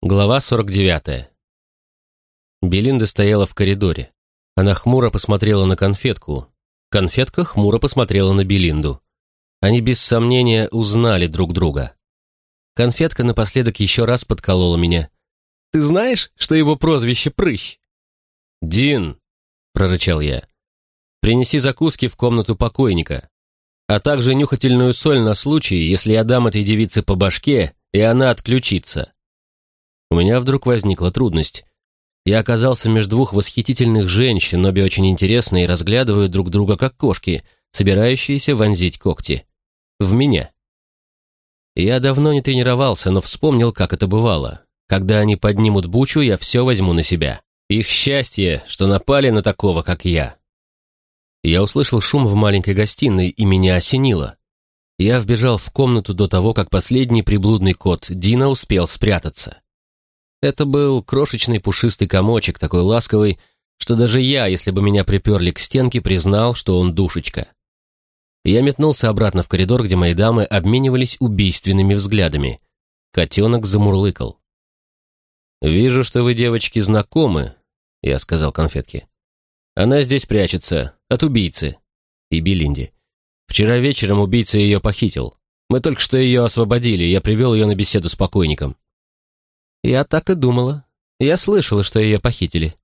Глава 49. Белинда стояла в коридоре. Она хмуро посмотрела на конфетку. Конфетка хмуро посмотрела на Белинду. Они без сомнения узнали друг друга. Конфетка напоследок еще раз подколола меня. «Ты знаешь, что его прозвище Прыщ?» «Дин!» — прорычал я. «Принеси закуски в комнату покойника, а также нюхательную соль на случай, если я дам этой девице по башке, и она отключится». У меня вдруг возникла трудность. Я оказался между двух восхитительных женщин, обе очень интересные и разглядывают друг друга как кошки, собирающиеся вонзить когти. В меня. Я давно не тренировался, но вспомнил, как это бывало. Когда они поднимут бучу, я все возьму на себя. Их счастье, что напали на такого, как я. Я услышал шум в маленькой гостиной, и меня осенило. Я вбежал в комнату до того, как последний приблудный кот Дина успел спрятаться. Это был крошечный пушистый комочек, такой ласковый, что даже я, если бы меня приперли к стенке, признал, что он душечка. Я метнулся обратно в коридор, где мои дамы обменивались убийственными взглядами. Котенок замурлыкал. «Вижу, что вы, девочки, знакомы», — я сказал конфетке. «Она здесь прячется, от убийцы». И Белинди. «Вчера вечером убийца ее похитил. Мы только что ее освободили, я привел ее на беседу с покойником». «Я так и думала. Я слышала, что ее похитили».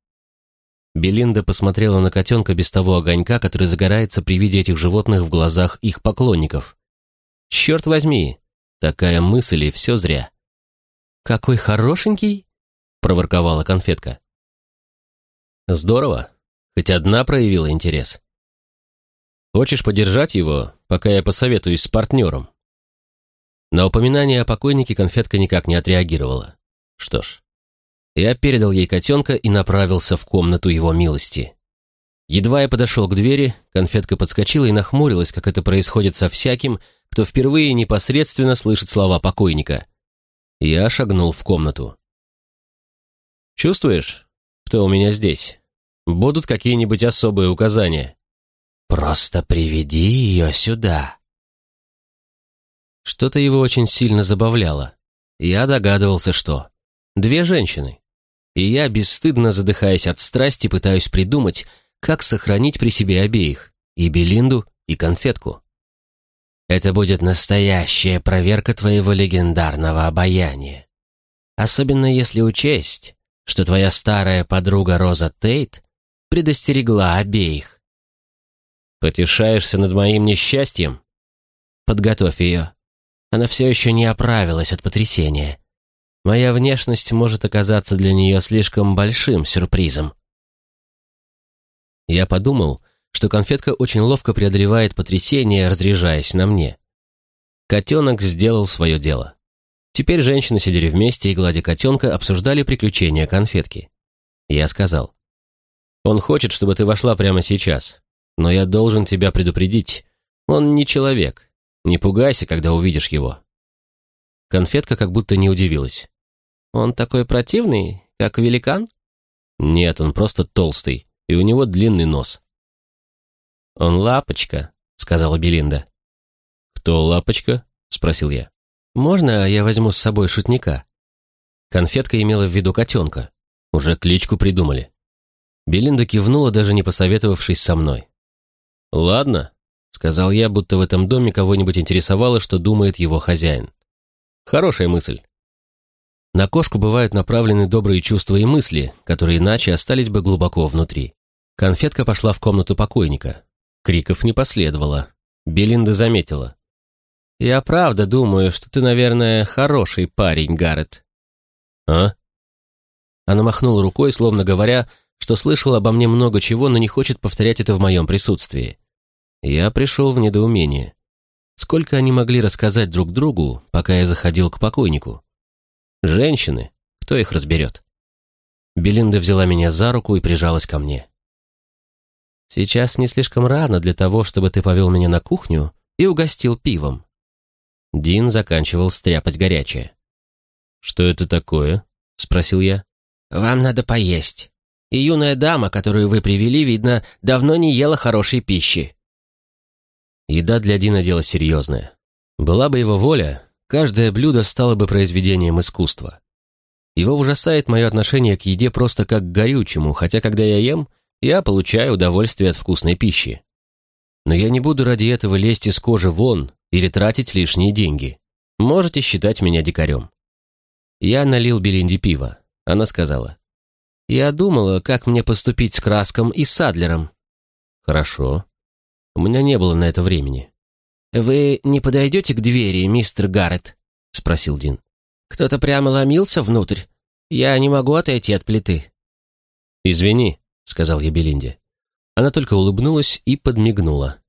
Белинда посмотрела на котенка без того огонька, который загорается при виде этих животных в глазах их поклонников. «Черт возьми, такая мысль и все зря». «Какой хорошенький!» — проворковала конфетка. «Здорово. Хоть одна проявила интерес. Хочешь подержать его, пока я посоветуюсь с партнером?» На упоминание о покойнике конфетка никак не отреагировала. Что ж, я передал ей котенка и направился в комнату его милости. Едва я подошел к двери, конфетка подскочила и нахмурилась, как это происходит со всяким, кто впервые непосредственно слышит слова покойника. Я шагнул в комнату. «Чувствуешь, что у меня здесь? Будут какие-нибудь особые указания?» «Просто приведи ее сюда». Что-то его очень сильно забавляло. Я догадывался, что. Две женщины. И я, бесстыдно задыхаясь от страсти, пытаюсь придумать, как сохранить при себе обеих, и Белинду, и конфетку. Это будет настоящая проверка твоего легендарного обаяния. Особенно если учесть, что твоя старая подруга Роза Тейт предостерегла обеих. Потешаешься над моим несчастьем? Подготовь ее. Она все еще не оправилась от потрясения. Моя внешность может оказаться для нее слишком большим сюрпризом. Я подумал, что конфетка очень ловко преодолевает потрясение, разряжаясь на мне. Котенок сделал свое дело. Теперь женщины сидели вместе и, гладя котенка, обсуждали приключения конфетки. Я сказал, «Он хочет, чтобы ты вошла прямо сейчас, но я должен тебя предупредить. Он не человек. Не пугайся, когда увидишь его». Конфетка как будто не удивилась. Он такой противный, как великан? Нет, он просто толстый, и у него длинный нос. Он лапочка, сказала Белинда. Кто лапочка? спросил я. Можно я возьму с собой шутника? Конфетка имела в виду котенка. Уже кличку придумали. Белинда кивнула, даже не посоветовавшись со мной. «Ладно», — сказал я, будто в этом доме кого-нибудь интересовало, что думает его хозяин. «Хорошая мысль. На кошку бывают направлены добрые чувства и мысли, которые иначе остались бы глубоко внутри. Конфетка пошла в комнату покойника. Криков не последовало. Белинда заметила. «Я правда думаю, что ты, наверное, хороший парень, Гаррет». «А?» Она махнула рукой, словно говоря, что слышала обо мне много чего, но не хочет повторять это в моем присутствии. Я пришел в недоумение. Сколько они могли рассказать друг другу, пока я заходил к покойнику? Женщины, кто их разберет? Белинда взяла меня за руку и прижалась ко мне. «Сейчас не слишком рано для того, чтобы ты повел меня на кухню и угостил пивом». Дин заканчивал стряпать горячее. «Что это такое?» — спросил я. «Вам надо поесть. И юная дама, которую вы привели, видно, давно не ела хорошей пищи». Еда для Дина дело серьезное. Была бы его воля, каждое блюдо стало бы произведением искусства. Его ужасает мое отношение к еде просто как к горючему, хотя когда я ем, я получаю удовольствие от вкусной пищи. Но я не буду ради этого лезть из кожи вон или тратить лишние деньги. Можете считать меня дикарем. Я налил Белинде пиво. Она сказала. «Я думала, как мне поступить с Краском и Садлером». «Хорошо. У меня не было на это времени». «Вы не подойдете к двери, мистер Гаррет?» — спросил Дин. «Кто-то прямо ломился внутрь. Я не могу отойти от плиты». «Извини», — сказал я Белинде. Она только улыбнулась и подмигнула.